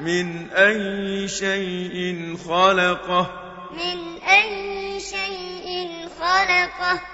مِنْ أَيِّ شَيْءٍ خَلَقَهُ. مِنْ أَيِّ شَيْءٍ خَلَقَهُ.